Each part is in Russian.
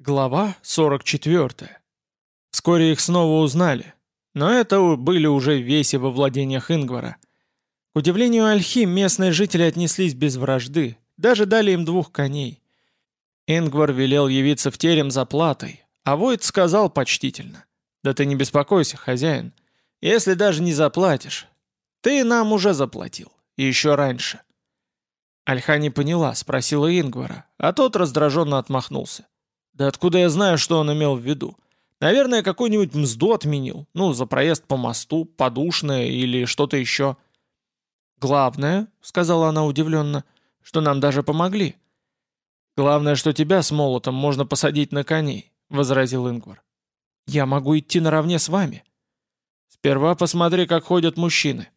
Глава 44. Вскоре их снова узнали, но это были уже веси во владениях Ингвара. К удивлению Альхи, местные жители отнеслись без вражды, даже дали им двух коней. Ингвар велел явиться в терем за платой, а Войт сказал почтительно. «Да ты не беспокойся, хозяин. Если даже не заплатишь, ты нам уже заплатил, и еще раньше». Альха не поняла, спросила Ингвара, а тот раздраженно отмахнулся. Да откуда я знаю, что он имел в виду? Наверное, какую-нибудь мзду отменил. Ну, за проезд по мосту, подушное или что-то еще. «Главное», — сказала она удивленно, — «что нам даже помогли». «Главное, что тебя с молотом можно посадить на коней», — возразил Ингвар. «Я могу идти наравне с вами». «Сперва посмотри, как ходят мужчины».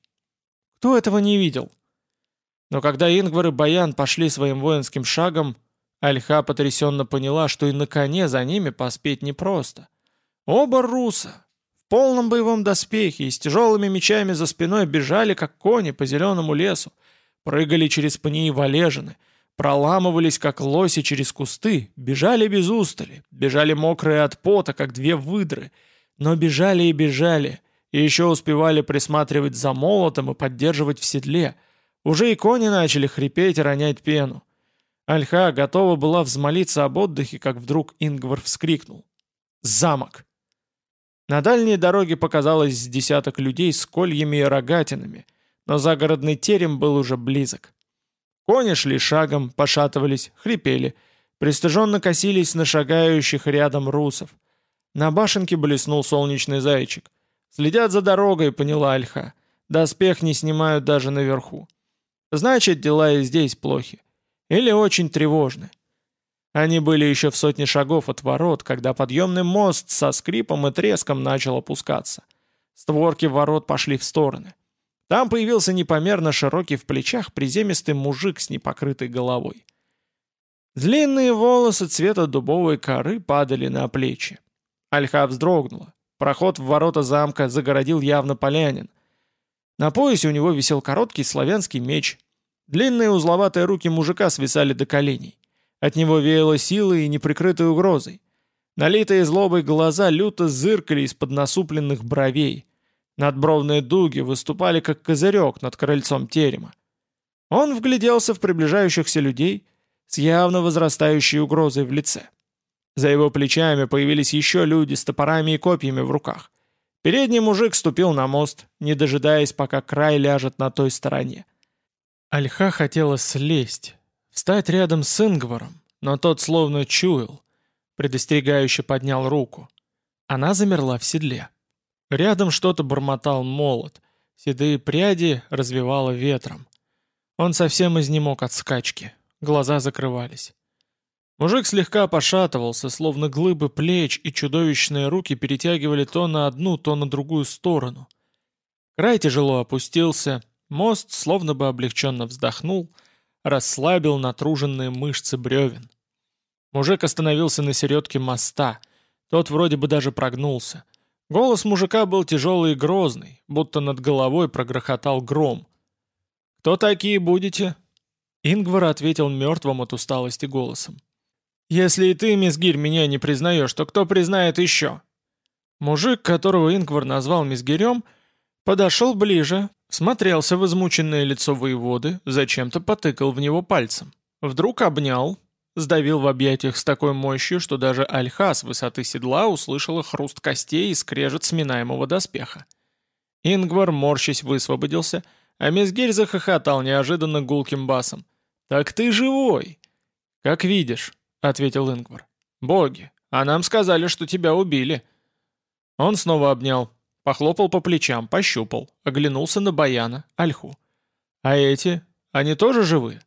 «Кто этого не видел?» Но когда Ингвар и Баян пошли своим воинским шагом, Альха потрясенно поняла, что и на коне за ними поспеть непросто. Оба руса, в полном боевом доспехе и с тяжелыми мечами за спиной бежали, как кони, по зеленому лесу, прыгали через пни и валежины, проламывались, как лоси через кусты, бежали без устали, бежали мокрые от пота, как две выдры, но бежали и бежали, и еще успевали присматривать за молотом и поддерживать в седле. Уже и кони начали хрипеть и ронять пену. Альха готова была взмолиться об отдыхе, как вдруг Ингвар вскрикнул. «Замок!» На дальней дороге показалось десяток людей с кольями и рогатинами, но загородный терем был уже близок. Кони шли шагом, пошатывались, хрипели, пристыженно косились на шагающих рядом русов. На башенке блеснул солнечный зайчик. Следят за дорогой, поняла Альха. Доспех не снимают даже наверху. Значит, дела и здесь плохи. Или очень тревожны. Они были еще в сотне шагов от ворот, когда подъемный мост со скрипом и треском начал опускаться. Створки ворот пошли в стороны. Там появился непомерно широкий в плечах приземистый мужик с непокрытой головой. Длинные волосы цвета дубовой коры падали на плечи. Альха вздрогнула. Проход в ворота замка загородил явно полянин. На поясе у него висел короткий славянский меч, Длинные узловатые руки мужика свисали до коленей. От него веяло силой и неприкрытой угрозой. Налитые злобой глаза люто зыркали из-под насупленных бровей. Надбровные дуги выступали как козырек над крыльцом терема. Он вгляделся в приближающихся людей с явно возрастающей угрозой в лице. За его плечами появились еще люди с топорами и копьями в руках. Передний мужик ступил на мост, не дожидаясь, пока край ляжет на той стороне. Альха хотела слезть, встать рядом с Ингваром, но тот словно чуял, предостерегающе поднял руку. Она замерла в седле. Рядом что-то бормотал молот, седые пряди развивало ветром. Он совсем изнемог от скачки, глаза закрывались. Мужик слегка пошатывался, словно глыбы плеч и чудовищные руки перетягивали то на одну, то на другую сторону. Край тяжело опустился, Мост словно бы облегченно вздохнул, расслабил натруженные мышцы бревен. Мужик остановился на середке моста. Тот вроде бы даже прогнулся. Голос мужика был тяжелый и грозный, будто над головой прогрохотал гром. «Кто такие будете?» Ингвар ответил мертвым от усталости голосом. «Если и ты, Мизгирь, меня не признаешь, то кто признает еще?» Мужик, которого Ингвар назвал Мизгирем, подошел ближе, Смотрелся в измученное лицо воеводы, зачем-то потыкал в него пальцем. Вдруг обнял, сдавил в объятиях с такой мощью, что даже Альха с высоты седла услышала хруст костей и скрежет сминаемого доспеха. Ингвар, морщись, высвободился, а Мезгирь захохотал неожиданно гулким басом. «Так ты живой!» «Как видишь», — ответил Ингвар. «Боги, а нам сказали, что тебя убили». Он снова обнял, Похлопал по плечам, пощупал, оглянулся на Баяна, Альху. «А эти? Они тоже живы?»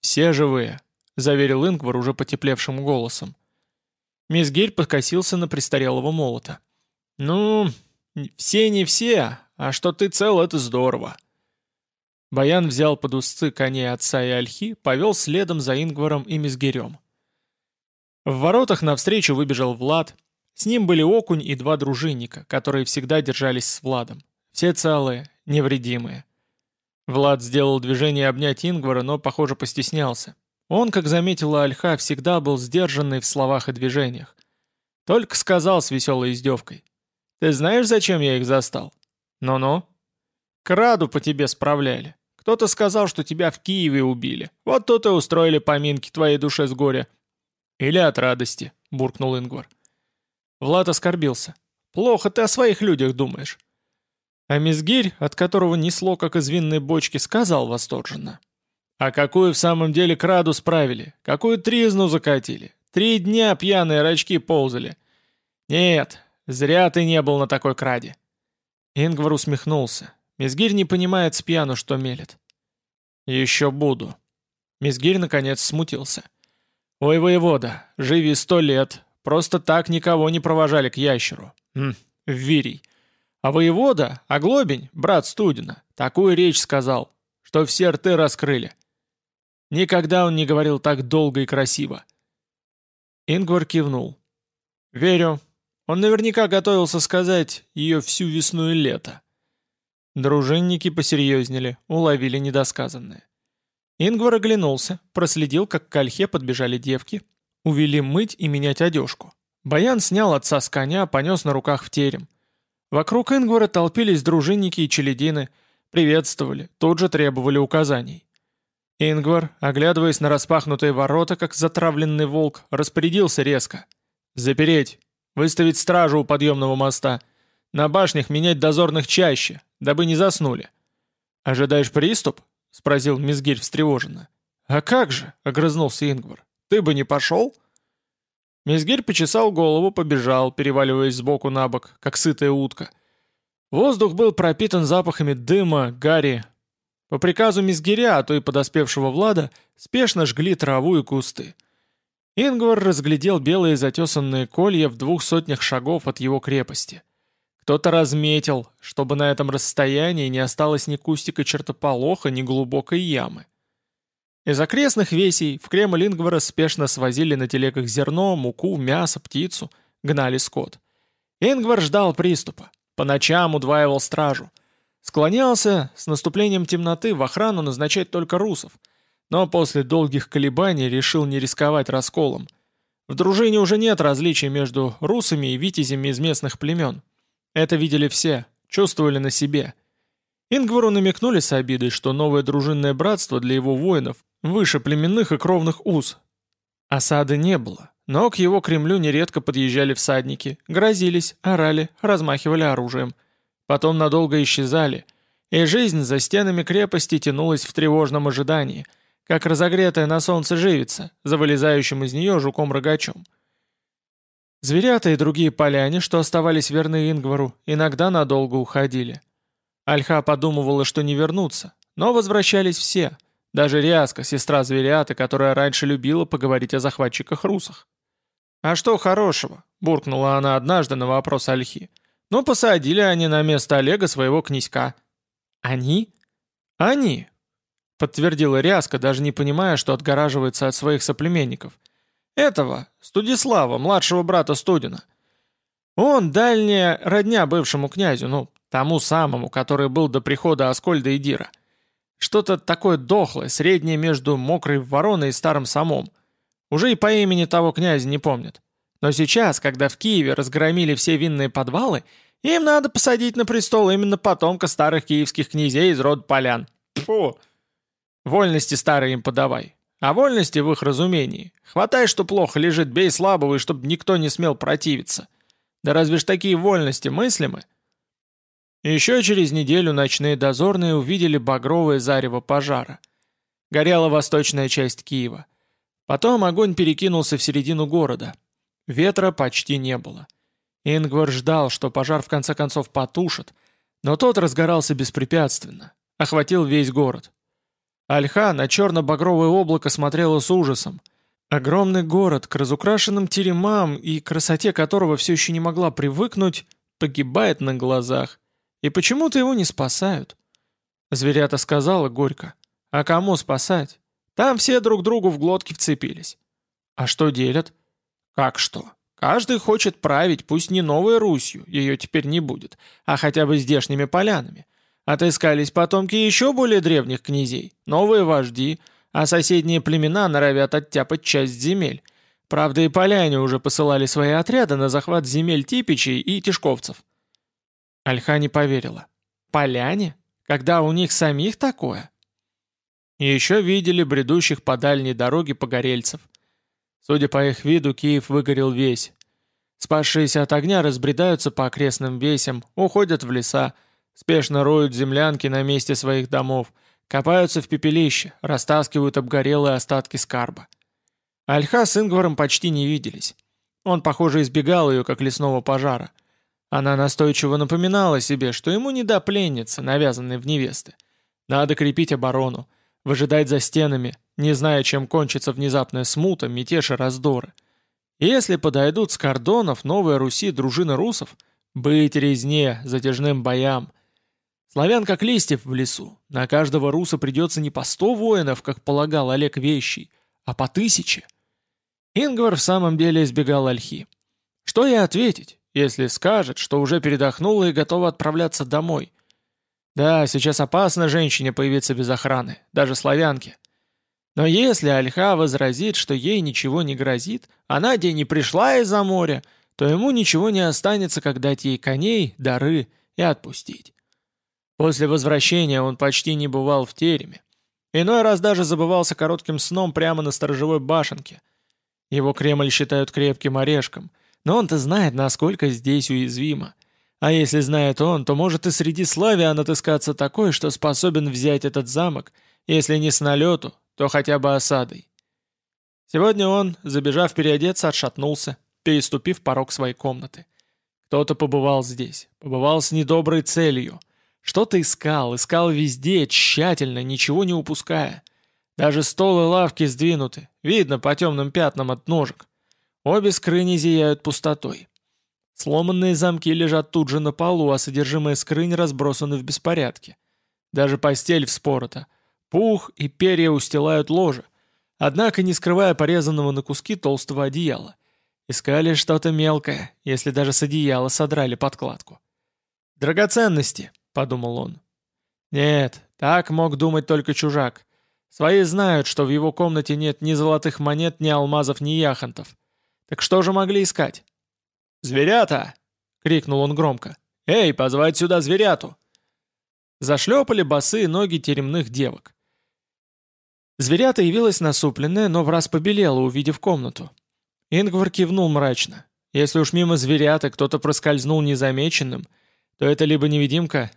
«Все живые», — заверил Ингвар уже потеплевшим голосом. Мисс Гель подкосился на престарелого молота. «Ну, все не все, а что ты цел, это здорово». Баян взял под узцы коней отца и ольхи, повел следом за Ингваром и Мизгирем. В воротах навстречу выбежал Влад, с ним были окунь и два дружинника, которые всегда держались с Владом. Все целые, невредимые. Влад сделал движение обнять Ингвара, но, похоже, постеснялся. Он, как заметила Альха, всегда был сдержанный в словах и движениях. Только сказал с веселой издевкой. «Ты знаешь, зачем я их застал?» «Ну-ну». «Краду по тебе справляли. Кто-то сказал, что тебя в Киеве убили. Вот тут и устроили поминки твоей душе с горя». «Или от радости», — буркнул Ингвар. Влад оскорбился. «Плохо ты о своих людях думаешь». А Мизгирь, от которого несло, как из винной бочки, сказал восторженно. «А какую в самом деле краду справили? Какую тризну закатили? Три дня пьяные рачки ползали. Нет, зря ты не был на такой краде». Ингвар усмехнулся. Мизгирь не понимает с пьяну, что мелет. «Еще буду». Мизгирь наконец смутился. «Ой, воевода, живи сто лет, Просто так никого не провожали к ящеру. Хм, Вирий. А воевода, Оглобень, брат Студина, такую речь сказал, что все рты раскрыли. Никогда он не говорил так долго и красиво. Ингвар кивнул. «Верю. Он наверняка готовился сказать ее всю весну и лето». Дружинники посерьезнели, уловили недосказанное. Ингвар оглянулся, проследил, как к ольхе подбежали девки, Увели мыть и менять одежку. Баян снял отца с коня, понес на руках в терем. Вокруг Ингвара толпились дружинники и челядины, приветствовали, тут же требовали указаний. Ингвар, оглядываясь на распахнутые ворота, как затравленный волк, распорядился резко. «Запереть! Выставить стражу у подъемного моста! На башнях менять дозорных чаще, дабы не заснули!» «Ожидаешь приступ?» — спросил Мизгирь встревоженно. «А как же?» — огрызнулся Ингвар. Ты бы не пошел?» Мизгирь почесал голову, побежал, переваливаясь сбоку на бок, как сытая утка. Воздух был пропитан запахами дыма, гари. По приказу Мизгиря, а то и подоспевшего Влада, спешно жгли траву и кусты. Ингвар разглядел белые затесанные колья в двух сотнях шагов от его крепости. Кто-то разметил, чтобы на этом расстоянии не осталось ни кустика чертополоха, ни глубокой ямы. Из окрестных весей в Кремль Ингвара спешно свозили на телегах зерно, муку, мясо, птицу, гнали скот. Ингвар ждал приступа, по ночам удваивал стражу. Склонялся с наступлением темноты в охрану назначать только русов, но после долгих колебаний решил не рисковать расколом. В дружине уже нет различий между русами и витязями из местных племен. Это видели все, чувствовали на себе. Ингвару намекнули с обидой, что новое дружинное братство для его воинов выше племенных и кровных уз. Осады не было, но к его Кремлю нередко подъезжали всадники, грозились, орали, размахивали оружием. Потом надолго исчезали, и жизнь за стенами крепости тянулась в тревожном ожидании, как разогретая на солнце живица, за вылезающим из нее жуком-рогачом. Зверята и другие поляне, что оставались верны Ингвару, иногда надолго уходили. Альха подумывала, что не вернутся, но возвращались все — даже Ряска, сестра зверята, которая раньше любила поговорить о захватчиках-русах. «А что хорошего?» — буркнула она однажды на вопрос Альхи. «Ну, посадили они на место Олега своего князька». «Они?» «Они», — подтвердила Ряска, даже не понимая, что отгораживается от своих соплеменников. «Этого, Студислава, младшего брата Студина. Он дальняя родня бывшему князю, ну, тому самому, который был до прихода Аскольда и Дира. Что-то такое дохлое, среднее между мокрой вороной и старым самом. Уже и по имени того князя не помнят. Но сейчас, когда в Киеве разгромили все винные подвалы, им надо посадить на престол именно потомка старых киевских князей из рода полян. Фу! Вольности старые им подавай. А вольности в их разумении. Хватай, что плохо лежит, бей слабого, и чтобы никто не смел противиться. Да разве ж такие вольности мыслимы? Еще через неделю ночные дозорные увидели багровое зарево пожара. Горела восточная часть Киева. Потом огонь перекинулся в середину города. Ветра почти не было. Ингвар ждал, что пожар в конце концов потушит, но тот разгорался беспрепятственно, охватил весь город. Альха на черно-багровое облако смотрела с ужасом. Огромный город, к разукрашенным теремам и красоте которого все еще не могла привыкнуть, погибает на глазах. И почему-то его не спасают. Зверята сказала горько. А кому спасать? Там все друг другу в глотки вцепились. А что делят? Как что? Каждый хочет править, пусть не новой Русью, ее теперь не будет, а хотя бы здешними полянами. Отыскались потомки еще более древних князей, новые вожди, а соседние племена норовят оттяпать часть земель. Правда, и поляне уже посылали свои отряды на захват земель типичей и тишковцев. Альха не поверила. Поляне? Когда у них самих такое? И еще видели бредущих по дальней дороге погорельцев. Судя по их виду, Киев выгорел весь. Спасшиеся от огня разбредаются по окрестным весям, уходят в леса, спешно роют землянки на месте своих домов, копаются в пепелище, растаскивают обгорелые остатки скарба. Альха с Ингваром почти не виделись. Он, похоже, избегал ее, как лесного пожара. Она настойчиво напоминала себе, что ему не до пленницы, навязанной в невесты. Надо крепить оборону, выжидать за стенами, не зная, чем кончится внезапная смута, мятеж и раздоры. Если подойдут с кордонов Новой Руси дружины русов, быть резне, затяжным боям. Славян как листьев в лесу, на каждого руса придется не по сто воинов, как полагал Олег Вещий, а по тысяче. Ингвар в самом деле избегал ольхи. Что ей ответить, если скажет, что уже передохнула и готова отправляться домой? Да, сейчас опасно женщине появиться без охраны, даже славянке. Но если Альха возразит, что ей ничего не грозит, а Надя не пришла из-за моря, то ему ничего не останется, как дать ей коней, дары и отпустить. После возвращения он почти не бывал в тереме. Иной раз даже забывался коротким сном прямо на сторожевой башенке. Его Кремль считают крепким орешком, но он-то знает, насколько здесь уязвимо. А если знает он, то может и среди славян отыскаться такой, что способен взять этот замок, если не с налету, то хотя бы осадой. Сегодня он, забежав переодеться, отшатнулся, переступив порог своей комнаты. Кто-то побывал здесь, побывал с недоброй целью. Что-то искал, искал везде, тщательно, ничего не упуская. Даже стол и лавки сдвинуты, видно по темным пятнам от ножек. Обе скрыни зияют пустотой. Сломанные замки лежат тут же на полу, а содержимое скрынь разбросаны в беспорядке. Даже постель вспорота — Пух и перья устилают ложе, однако не скрывая порезанного на куски толстого одеяла. Искали что-то мелкое, если даже с одеяла содрали подкладку. «Драгоценности», — подумал он. «Нет, так мог думать только чужак. Свои знают, что в его комнате нет ни золотых монет, ни алмазов, ни яхонтов. Так что же могли искать?» «Зверята!» — крикнул он громко. «Эй, позвать сюда зверяту!» Зашлепали босые ноги теремных девок. Зверята явилась насупленная, но в раз побелела, увидев комнату. Ингвар кивнул мрачно. Если уж мимо зверята кто-то проскользнул незамеченным, то это либо невидимка,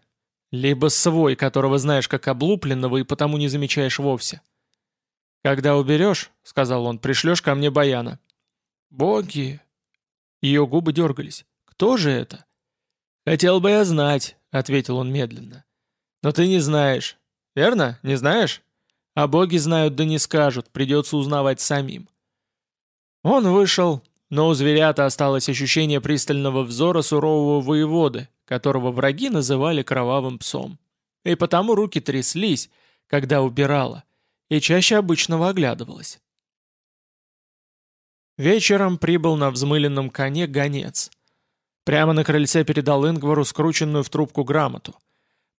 либо свой, которого знаешь как облупленного и потому не замечаешь вовсе. «Когда уберешь, — сказал он, — пришлешь ко мне Баяна». «Боги!» Ее губы дергались. «Кто же это?» «Хотел бы я знать», — ответил он медленно. «Но ты не знаешь. Верно? Не знаешь?» А боги знают да не скажут, придется узнавать самим. Он вышел, но у зверята осталось ощущение пристального взора сурового воеводы, которого враги называли кровавым псом. И потому руки тряслись, когда убирала, и чаще обычного оглядывалась. Вечером прибыл на взмыленном коне гонец. Прямо на крыльце передал Ингвару скрученную в трубку грамоту.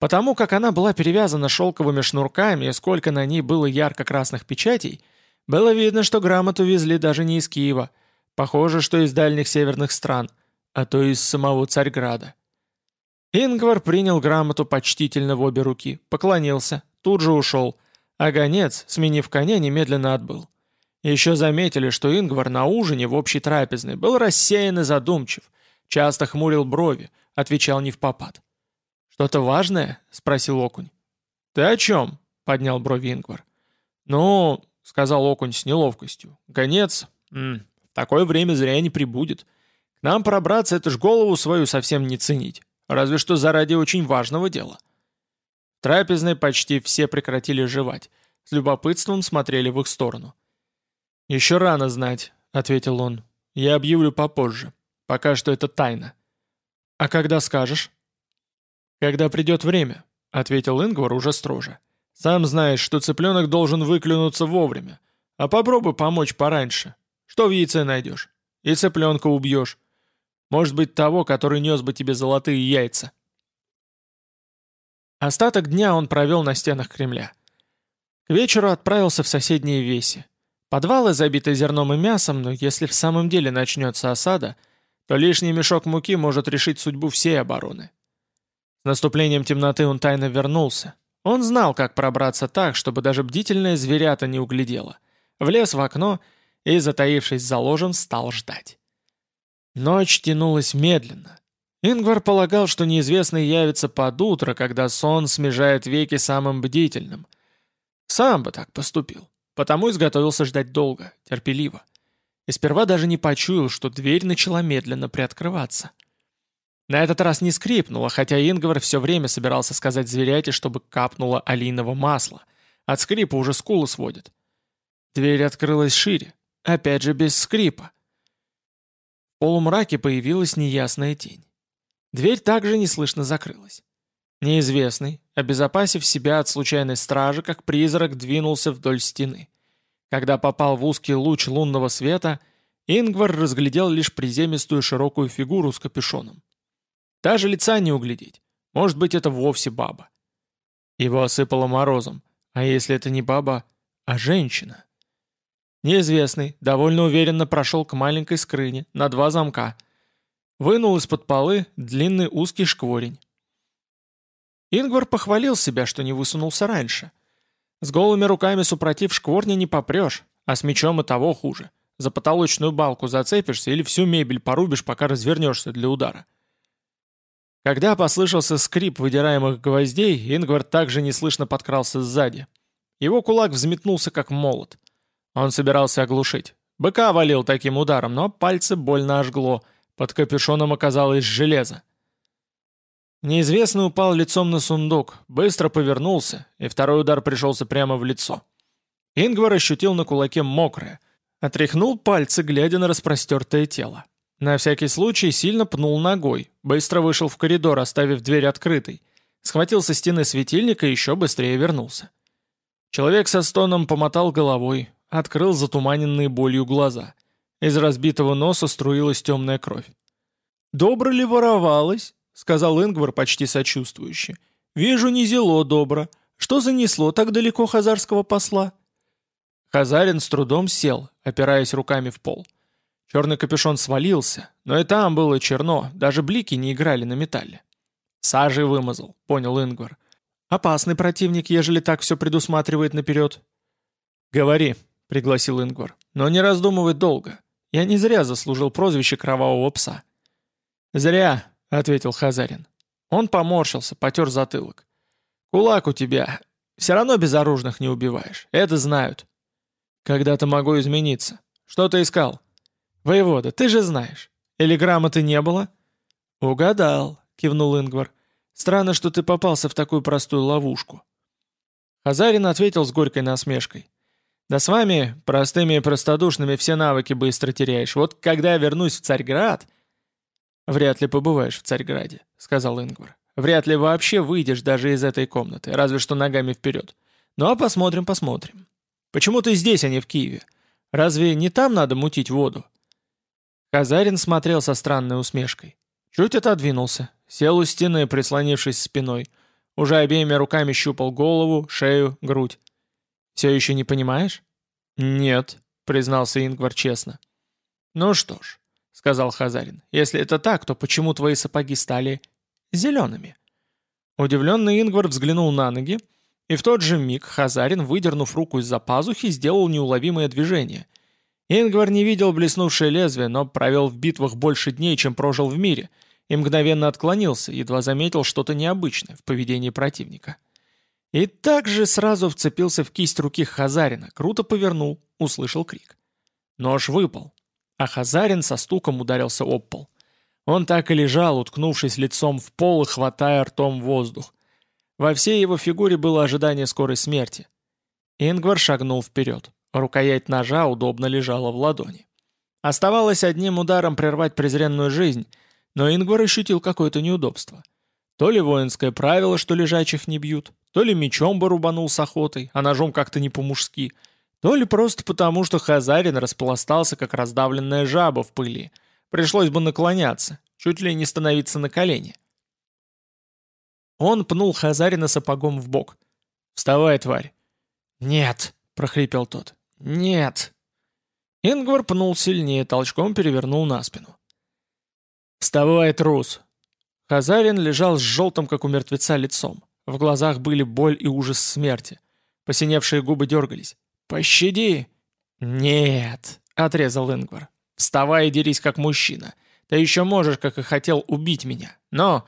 Потому как она была перевязана шелковыми шнурками, и сколько на ней было ярко-красных печатей, было видно, что грамоту везли даже не из Киева, похоже, что из дальних северных стран, а то из самого Царьграда. Ингвар принял грамоту почтительно в обе руки, поклонился, тут же ушел, а гонец, сменив коня, немедленно отбыл. Еще заметили, что Ингвар на ужине в общей трапезной был рассеян и задумчив, часто хмурил брови, отвечал не в попад. «Что-то важное?» — спросил Окунь. «Ты о чем?» — поднял брови Ингвар. «Ну...» — сказал Окунь с неловкостью. «Гонец... М в такое время зря не прибудет. К нам пробраться — это ж голову свою совсем не ценить. Разве что заради очень важного дела». Трапезные почти все прекратили жевать. С любопытством смотрели в их сторону. «Еще рано знать», — ответил он. «Я объявлю попозже. Пока что это тайна». «А когда скажешь?» «Когда придет время», — ответил Ингвар уже строже. «Сам знаешь, что цыпленок должен выклюнуться вовремя. А попробуй помочь пораньше. Что в яйце найдешь? И цыпленка убьешь. Может быть, того, который нес бы тебе золотые яйца». Остаток дня он провел на стенах Кремля. К вечеру отправился в соседние веси. Подвалы забиты зерном и мясом, но если в самом деле начнется осада, то лишний мешок муки может решить судьбу всей обороны. С наступлением темноты он тайно вернулся. Он знал, как пробраться так, чтобы даже бдительное зверята не углядело. Влез в окно и, затаившись за ложем, стал ждать. Ночь тянулась медленно. Ингвар полагал, что неизвестный явится под утро, когда сон смежает веки самым бдительным. Сам бы так поступил, потому изготовился ждать долго, терпеливо. И сперва даже не почуял, что дверь начала медленно приоткрываться. На этот раз не скрипнула, хотя Ингвар все время собирался сказать зверяте, чтобы капнуло олийного масла. От скрипа уже скулы сводит. Дверь открылась шире, опять же без скрипа. В полумраке появилась неясная тень. Дверь также неслышно закрылась. Неизвестный, обезопасив себя от случайной стражи, как призрак двинулся вдоль стены. Когда попал в узкий луч лунного света, Ингвар разглядел лишь приземистую широкую фигуру с капюшоном. Даже лица не углядеть. Может быть, это вовсе баба. Его осыпало морозом. А если это не баба, а женщина? Неизвестный довольно уверенно прошел к маленькой скрыне на два замка. Вынул из-под полы длинный узкий шкворень. Ингвар похвалил себя, что не высунулся раньше. С голыми руками супротив шкворня не попрешь, а с мечом и того хуже. За потолочную балку зацепишься или всю мебель порубишь, пока развернешься для удара. Когда послышался скрип выдираемых гвоздей, Ингвар также неслышно подкрался сзади. Его кулак взметнулся, как молот. Он собирался оглушить. Быка валил таким ударом, но пальцы больно ожгло. Под капюшоном оказалось железо. Неизвестный упал лицом на сундук, быстро повернулся, и второй удар пришелся прямо в лицо. Ингвар ощутил на кулаке мокрое. Отряхнул пальцы, глядя на распростертое тело. На всякий случай сильно пнул ногой, быстро вышел в коридор, оставив дверь открытой. Схватил со стены светильника и еще быстрее вернулся. Человек со стоном помотал головой, открыл затуманенные болью глаза. Из разбитого носа струилась темная кровь. «Добро ли воровалось?» — сказал Ингвар почти сочувствующе. «Вижу, не зело добро. Что занесло так далеко хазарского посла?» Хазарин с трудом сел, опираясь руками в пол. Черный капюшон свалился, но и там было черно, даже блики не играли на металле. «Сажей вымазал», — понял Ингвар. «Опасный противник, ежели так все предусматривает наперед». «Говори», — пригласил Ингвар. «Но не раздумывай долго. Я не зря заслужил прозвище кровавого пса». «Зря», — ответил Хазарин. Он поморщился, потер затылок. «Кулак у тебя. Все равно безоружных не убиваешь. Это знают». «Когда-то могу измениться. Что ты искал?» «Воевода, ты же знаешь. Или грамоты не было?» «Угадал», — кивнул Ингвар. «Странно, что ты попался в такую простую ловушку». Хазарин ответил с горькой насмешкой. Да с вами, простыми и простодушными, все навыки быстро теряешь. Вот когда я вернусь в Царьград...» «Вряд ли побываешь в Царьграде», — сказал Ингвар. «Вряд ли вообще выйдешь даже из этой комнаты, разве что ногами вперед. Ну а посмотрим, посмотрим. Почему ты здесь, а не в Киеве? Разве не там надо мутить воду?» Казарин смотрел со странной усмешкой. Чуть отодвинулся, сел у стены, прислонившись спиной. Уже обеими руками щупал голову, шею, грудь. Все еще не понимаешь?» «Нет», — признался Ингвар честно. «Ну что ж», — сказал Хазарин, — «если это так, то почему твои сапоги стали зелеными?» Удивленный Ингвар взглянул на ноги, и в тот же миг Хазарин, выдернув руку из-за пазухи, сделал неуловимое движение. Ингвар не видел блеснувшее лезвие, но провел в битвах больше дней, чем прожил в мире, и мгновенно отклонился, едва заметил что-то необычное в поведении противника. И также сразу вцепился в кисть руки Хазарина, круто повернул, услышал крик. Нож выпал, а Хазарин со стуком ударился об пол. Он так и лежал, уткнувшись лицом в пол и хватая ртом воздух. Во всей его фигуре было ожидание скорой смерти. Ингвар шагнул вперед. Рукоять ножа удобно лежала в ладони. Оставалось одним ударом прервать презренную жизнь, но Ингвар ощутил какое-то неудобство. То ли воинское правило, что лежачих не бьют, то ли мечом бы рубанул с охотой, а ножом как-то не по-мужски, то ли просто потому, что Хазарин распластался, как раздавленная жаба в пыли. Пришлось бы наклоняться, чуть ли не становиться на колени. Он пнул Хазарина сапогом в бок. «Вставай, тварь!» «Нет!» — прохрипел тот. «Нет!» Ингвар пнул сильнее, толчком перевернул на спину. «Вставай, трус!» Хазарин лежал с желтым, как у мертвеца, лицом. В глазах были боль и ужас смерти. Посиневшие губы дергались. «Пощади!» «Нет!» — отрезал Ингвар. «Вставай и дерись, как мужчина. Ты еще можешь, как и хотел, убить меня. Но...»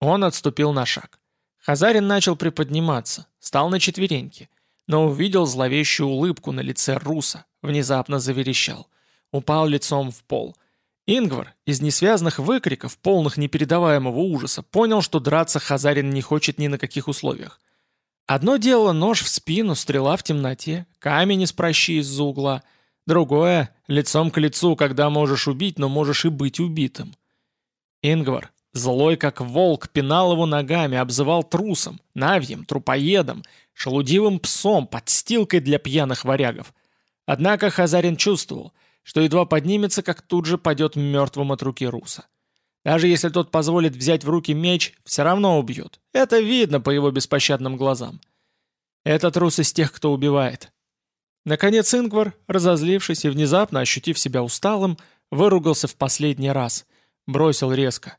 Он отступил на шаг. Хазарин начал приподниматься, стал на четвереньки, но увидел зловещую улыбку на лице Руса, внезапно заверещал. Упал лицом в пол. Ингвар, из несвязных выкриков, полных непередаваемого ужаса, понял, что драться Хазарин не хочет ни на каких условиях. Одно дело нож в спину, стрела в темноте, камень из прощи из-за угла. Другое — лицом к лицу, когда можешь убить, но можешь и быть убитым. Ингвар, злой как волк, пинал его ногами, обзывал трусом, навьем, трупоедом, шелудивым псом, подстилкой для пьяных варягов. Однако Хазарин чувствовал, что едва поднимется, как тут же падет мертвым от руки руса. Даже если тот позволит взять в руки меч, все равно убьет. Это видно по его беспощадным глазам. Это трус из тех, кто убивает. Наконец Ингвар, разозлившись и внезапно ощутив себя усталым, выругался в последний раз. Бросил резко.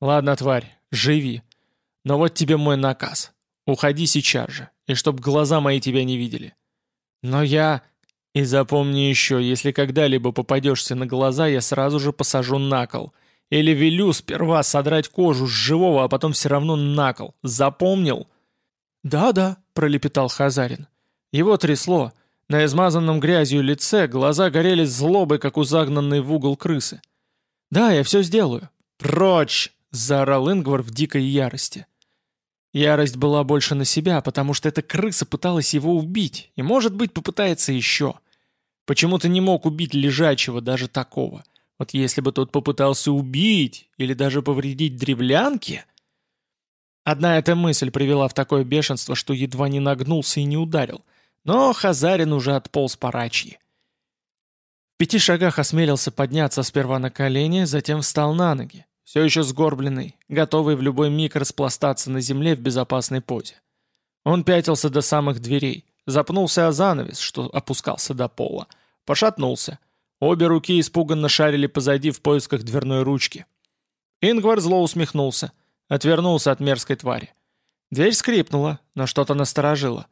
«Ладно, тварь, живи. Но вот тебе мой наказ. Уходи сейчас же, и чтоб глаза мои тебя не видели. Но я...» «И запомни еще, если когда-либо попадешься на глаза, я сразу же посажу на кол». Или велю сперва содрать кожу с живого, а потом все равно на кол. Запомнил?» «Да-да», — пролепетал Хазарин. Его трясло. На измазанном грязью лице глаза горели злобой, как у загнанной в угол крысы. «Да, я все сделаю». «Прочь!» — заорал Ингвар в дикой ярости. Ярость была больше на себя, потому что эта крыса пыталась его убить, и, может быть, попытается еще. Почему-то не мог убить лежачего, даже такого. Вот если бы тот попытался убить или даже повредить древлянке... Одна эта мысль привела в такое бешенство, что едва не нагнулся и не ударил. Но Хазарин уже отполз по рачьи. В пяти шагах осмелился подняться сперва на колени, затем встал на ноги, все еще сгорбленный, готовый в любой миг распластаться на земле в безопасной позе. Он пятился до самых дверей, запнулся о занавес, что опускался до пола, пошатнулся — Обе руки испуганно шарили позади в поисках дверной ручки. Ингвар зло усмехнулся, отвернулся от мерзкой твари. Дверь скрипнула, но что-то насторожило.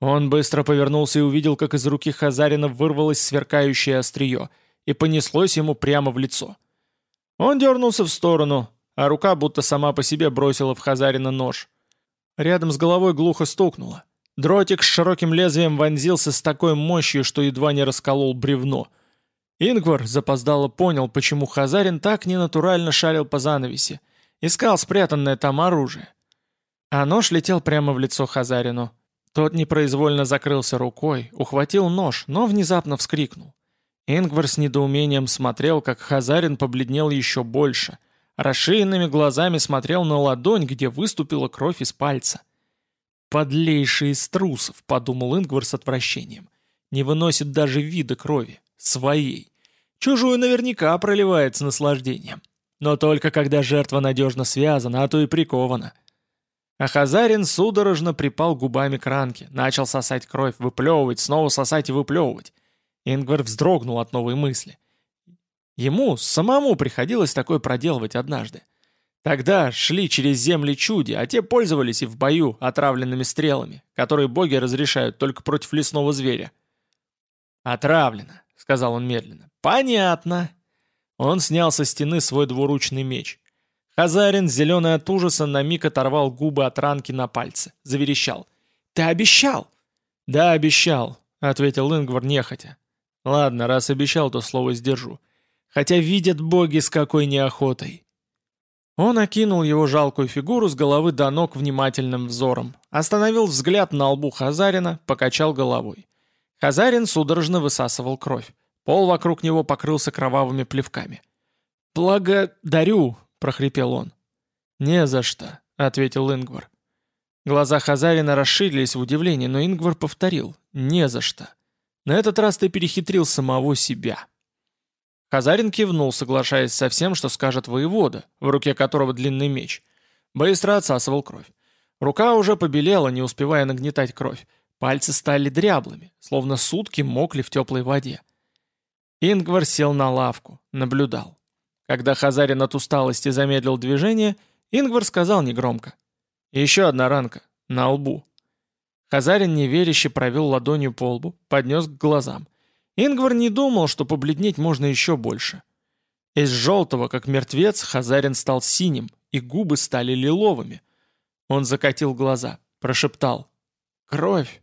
Он быстро повернулся и увидел, как из руки Хазарина вырвалось сверкающее острие и понеслось ему прямо в лицо. Он дернулся в сторону, а рука будто сама по себе бросила в Хазарина нож. Рядом с головой глухо стукнуло. Дротик с широким лезвием вонзился с такой мощью, что едва не расколол бревно — Ингвар запоздало понял, почему Хазарин так ненатурально шарил по занавеси. Искал спрятанное там оружие. А нож летел прямо в лицо Хазарину. Тот непроизвольно закрылся рукой, ухватил нож, но внезапно вскрикнул. Ингвар с недоумением смотрел, как Хазарин побледнел еще больше. Расширенными глазами смотрел на ладонь, где выступила кровь из пальца. «Подлейший из трусов», — подумал Ингвар с отвращением. «Не выносит даже вида крови. Своей. Чужую наверняка проливает с наслаждением. Но только когда жертва надежно связана, а то и прикована. А Хазарин судорожно припал губами к ранке, начал сосать кровь, выплевывать, снова сосать и выплевывать. Ингвар вздрогнул от новой мысли. Ему самому приходилось такое проделывать однажды. Тогда шли через земли чуди, а те пользовались и в бою отравленными стрелами, которые боги разрешают только против лесного зверя. «Отравлено», — сказал он медленно. «Понятно». Он снял со стены свой двуручный меч. Хазарин, зеленый от ужаса, на миг оторвал губы от ранки на пальце. Заверещал. «Ты обещал!» «Да, обещал», — ответил Ингвар нехотя. «Ладно, раз обещал, то слово сдержу. Хотя видят боги с какой неохотой». Он окинул его жалкую фигуру с головы до ног внимательным взором, остановил взгляд на лбу Хазарина, покачал головой. Хазарин судорожно высасывал кровь. Пол вокруг него покрылся кровавыми плевками. «Благодарю!» — прохрипел он. «Не за что», — ответил Ингвар. Глаза Хазарина расширились в удивлении, но Ингвар повторил «не за что». На этот раз ты перехитрил самого себя. Хазарин кивнул, соглашаясь со всем, что скажет воевода, в руке которого длинный меч. Быстро отсасывал кровь. Рука уже побелела, не успевая нагнетать кровь. Пальцы стали дряблыми, словно сутки мокли в теплой воде. Ингвар сел на лавку, наблюдал. Когда Хазарин от усталости замедлил движение, Ингвар сказал негромко. «Еще одна ранка. На лбу». Хазарин неверяще провел ладонью по лбу, поднес к глазам. Ингвар не думал, что побледнеть можно еще больше. Из желтого, как мертвец, Хазарин стал синим, и губы стали лиловыми. Он закатил глаза, прошептал. «Кровь!»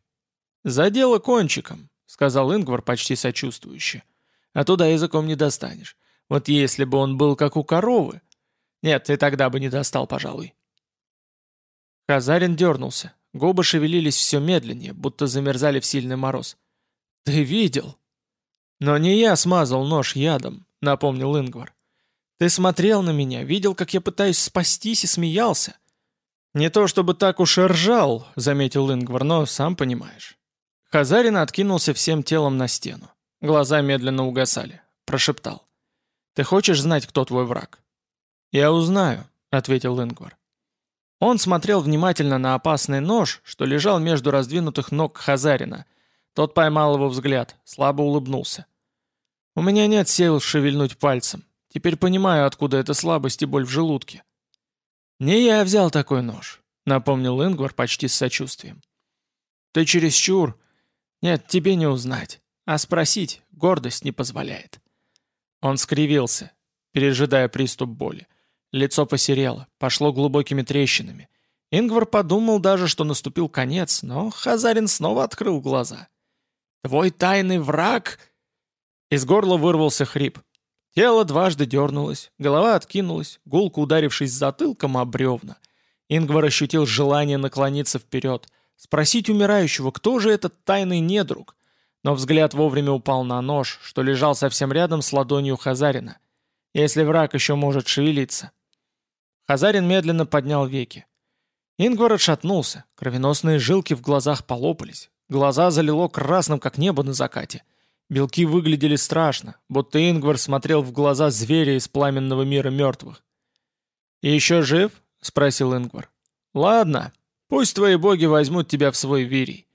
«Задело кончиком», — сказал Ингвар почти сочувствующе. «А туда языком не достанешь. Вот если бы он был как у коровы...» «Нет, ты тогда бы не достал, пожалуй». Хазарин дернулся. Губы шевелились все медленнее, будто замерзали в сильный мороз. «Ты видел?» «Но не я смазал нож ядом», — напомнил Ингвар. «Ты смотрел на меня, видел, как я пытаюсь спастись и смеялся». «Не то чтобы так уж и ржал», — заметил Ингвар, — «но сам понимаешь». Хазарин откинулся всем телом на стену. Глаза медленно угасали. Прошептал. «Ты хочешь знать, кто твой враг?» «Я узнаю», — ответил Ингвар. Он смотрел внимательно на опасный нож, что лежал между раздвинутых ног Хазарина. Тот поймал его взгляд, слабо улыбнулся. «У меня нет сил шевельнуть пальцем. Теперь понимаю, откуда эта слабость и боль в желудке». «Не я взял такой нож», — напомнил Ингвар почти с сочувствием. «Ты чересчур...» Нет, тебе не узнать. А спросить гордость не позволяет. Он скривился, пережидая приступ боли. Лицо посерело, пошло глубокими трещинами. Ингвар подумал даже, что наступил конец, но Хазарин снова открыл глаза. «Твой тайный враг!» Из горла вырвался хрип. Тело дважды дернулось, голова откинулась, гулко ударившись затылком о бревна. Ингвар ощутил желание наклониться вперед, Спросить умирающего, кто же этот тайный недруг? Но взгляд вовремя упал на нож, что лежал совсем рядом с ладонью Хазарина. Если враг еще может шевелиться. Хазарин медленно поднял веки. Ингвар отшатнулся, кровеносные жилки в глазах полопались. Глаза залило красным, как небо на закате. Белки выглядели страшно, будто Ингвар смотрел в глаза зверя из пламенного мира мертвых. «И еще жив?» — спросил Ингвар. «Ладно, Пусть твои боги возьмут тебя в свой вирий.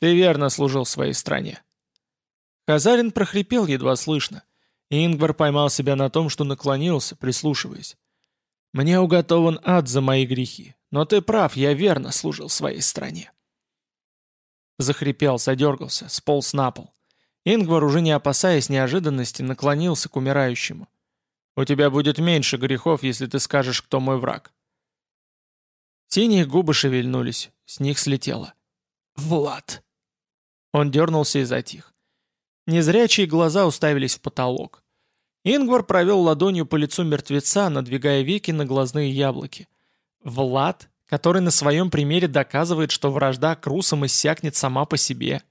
Ты верно служил своей стране». Хазарин прохрипел едва слышно, и Ингвар поймал себя на том, что наклонился, прислушиваясь. «Мне уготован ад за мои грехи, но ты прав, я верно служил своей стране». Захрипел, задергался, сполз на пол. Ингвар, уже не опасаясь неожиданности, наклонился к умирающему. «У тебя будет меньше грехов, если ты скажешь, кто мой враг. Синие губы шевельнулись, с них слетело. «Влад!» Он дернулся и затих. Незрячие глаза уставились в потолок. Ингвар провел ладонью по лицу мертвеца, надвигая веки на глазные яблоки. Влад, который на своем примере доказывает, что вражда к русам иссякнет сама по себе.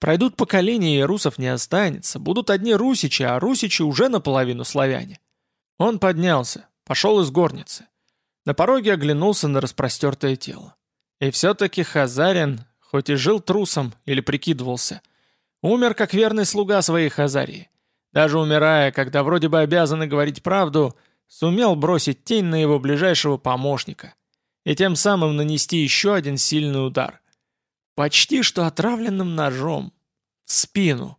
Пройдут поколения, и русов не останется. Будут одни русичи, а русичи уже наполовину славяне. Он поднялся, пошел из горницы. На пороге оглянулся на распростертое тело. И все-таки Хазарин, хоть и жил трусом или прикидывался, умер как верный слуга своей Хазарии. Даже умирая, когда вроде бы обязаны говорить правду, сумел бросить тень на его ближайшего помощника и тем самым нанести еще один сильный удар. Почти что отравленным ножом. В спину.